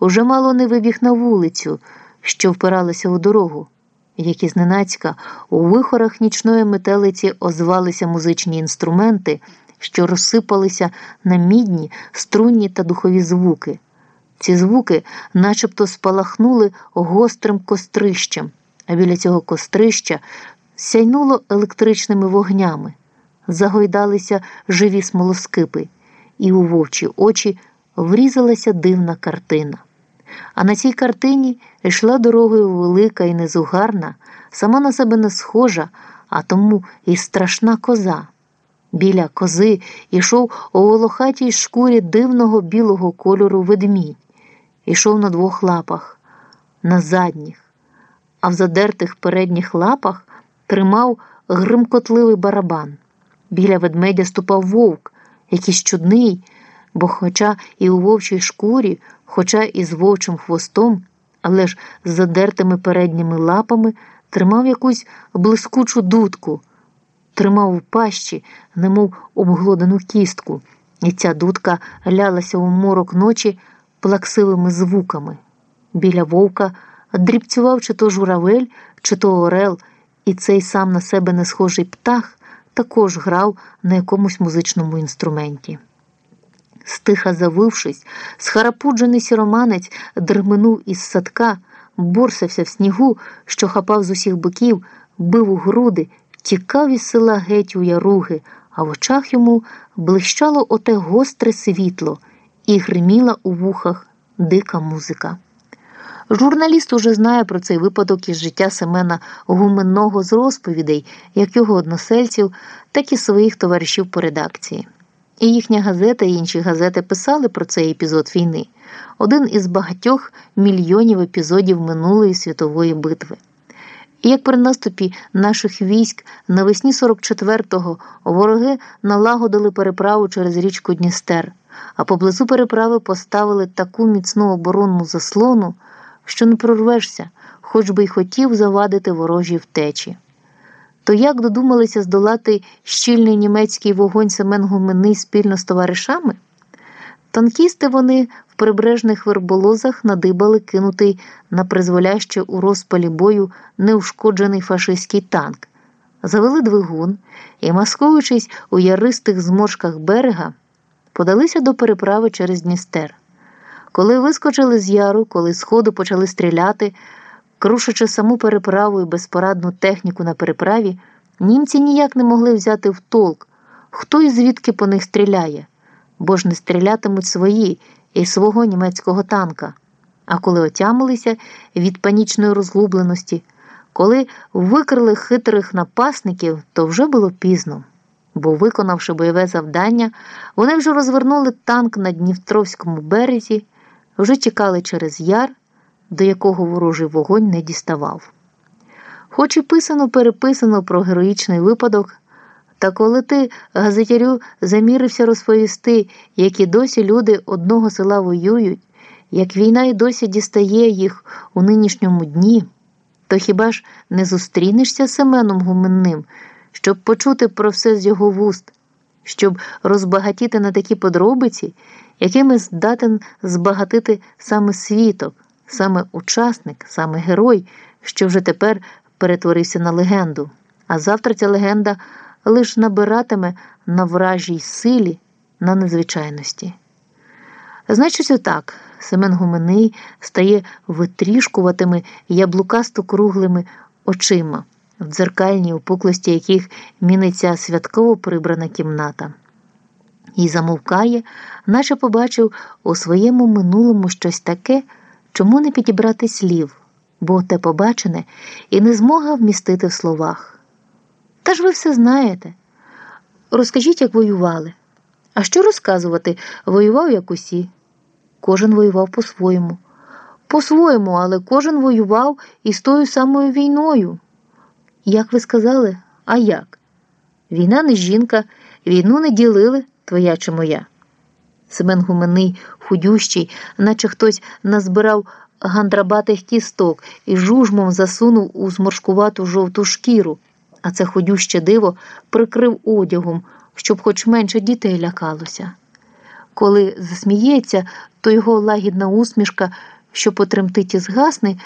уже мало не вибіг на вулицю, що впиралася у дорогу, як і зненацька у вихорах нічної метелиці озвалися музичні інструменти, що розсипалися на мідні, струнні та духові звуки. Ці звуки начебто спалахнули гострим кострищем, а біля цього кострища сяйнуло електричними вогнями, загойдалися живі смолоскипи, і у вовчі очі врізалася дивна картина. А на цій картині йшла дорогою велика і незугарна, сама на себе не схожа, а тому і страшна коза. Біля кози йшов у волохатій шкурі дивного білого кольору ведмідь, ішов на двох лапах, на задніх, а в задертих передніх лапах тримав гримкотливий барабан. Біля ведмедя ступав вовк, якийсь чудний, бо, хоча і у вовчій шкурі, хоча і з вовчим хвостом, але ж з задертими передніми лапами тримав якусь блискучу дудку, тримав у пащі, немов обглодану кістку, і ця дудка лялася у морок ночі плаксивими звуками. Біля вовка дрібцював чи то журавель, чи то орел, і цей сам на себе не схожий птах також грав на якомусь музичному інструменті. Стиха завившись, схарапуджений сіроманець дерменув із садка, борсався в снігу, що хапав з усіх боків, бив у груди, тікав із села геть у яруги, а в очах йому блищало оте гостре світло і гриміла у вухах дика музика. Журналіст уже знає про цей випадок із життя Семена Гуменного з розповідей, як його односельців, так і своїх товаришів по редакції. І їхня газета і інші газети писали про цей епізод війни, один із багатьох мільйонів епізодів минулої світової битви. І як при наступі наших військ навесні 44-го вороги налагодили переправу через річку Дністер, а поблизу переправи поставили таку міцну оборонну заслону, що не прорвешся, хоч би й хотів завадити ворожі втечі. То як додумалися здолати щільний німецький вогонь Семен Гуменний спільно з товаришами? Танкісти вони в прибережних верболозах надибали кинутий на призволяще у розпалі бою неушкоджений фашистський танк, завели двигун і, маскуючись у яристих зморшках берега, подалися до переправи через Дністер. Коли вискочили з яру, коли з ходу почали стріляти, крушачи саму переправу і безпорадну техніку на переправі, німці ніяк не могли взяти в толк, хто і звідки по них стріляє, бо ж не стрілятимуть свої і свого німецького танка. А коли отямилися від панічної розгубленості, коли викрили хитрих напасників, то вже було пізно. Бо, виконавши бойове завдання, вони вже розвернули танк на Дністровському березі, вже чекали через яр до якого ворожий вогонь не діставав. Хоч і писано переписано про героїчний випадок, та коли ти, газетярю, замірився розповісти, які досі люди одного села воюють, як війна і досі дістає їх у нинішньому дні, то хіба ж не зустрінешся з Семеном Гуменним, щоб почути про все з його вуст, щоб розбагатіти на такі подробиці, якими здатен збагатити саме світок? Саме учасник, саме герой, що вже тепер перетворився на легенду, а завтра ця легенда лише набиратиме на вражій силі, на незвичайності. Значить, отак, Семен Гуменний стає витрішкуватими яблукасто круглими очима, в дзеркальній опуклості яких міниться святково прибрана кімната. І замовкає, наче побачив у своєму минулому щось таке. Чому не підібрати слів, бо те побачене і не змога вмістити в словах? Та ж ви все знаєте. Розкажіть, як воювали. А що розказувати? Воював як усі. Кожен воював по-своєму. По-своєму, але кожен воював із тою самою війною. Як ви сказали, а як? Війна не жінка, війну не ділили, твоя чи моя. Семен Гуменний, худющий, наче хтось назбирав гандрабатих кісток і жужмом засунув у зморшкувату жовту шкіру, а це ходюще диво прикрив одягом, щоб хоч менше дітей лякалося. Коли засміється, то його лагідна усмішка, що потремтить і згасне,